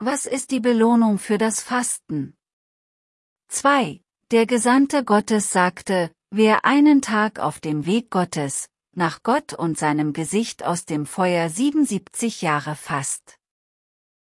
Was ist die Belohnung für das Fasten? 2. Der Gesandte Gottes sagte, wer einen Tag auf dem Weg Gottes, nach Gott und seinem Gesicht aus dem Feuer 77 Jahre fasst.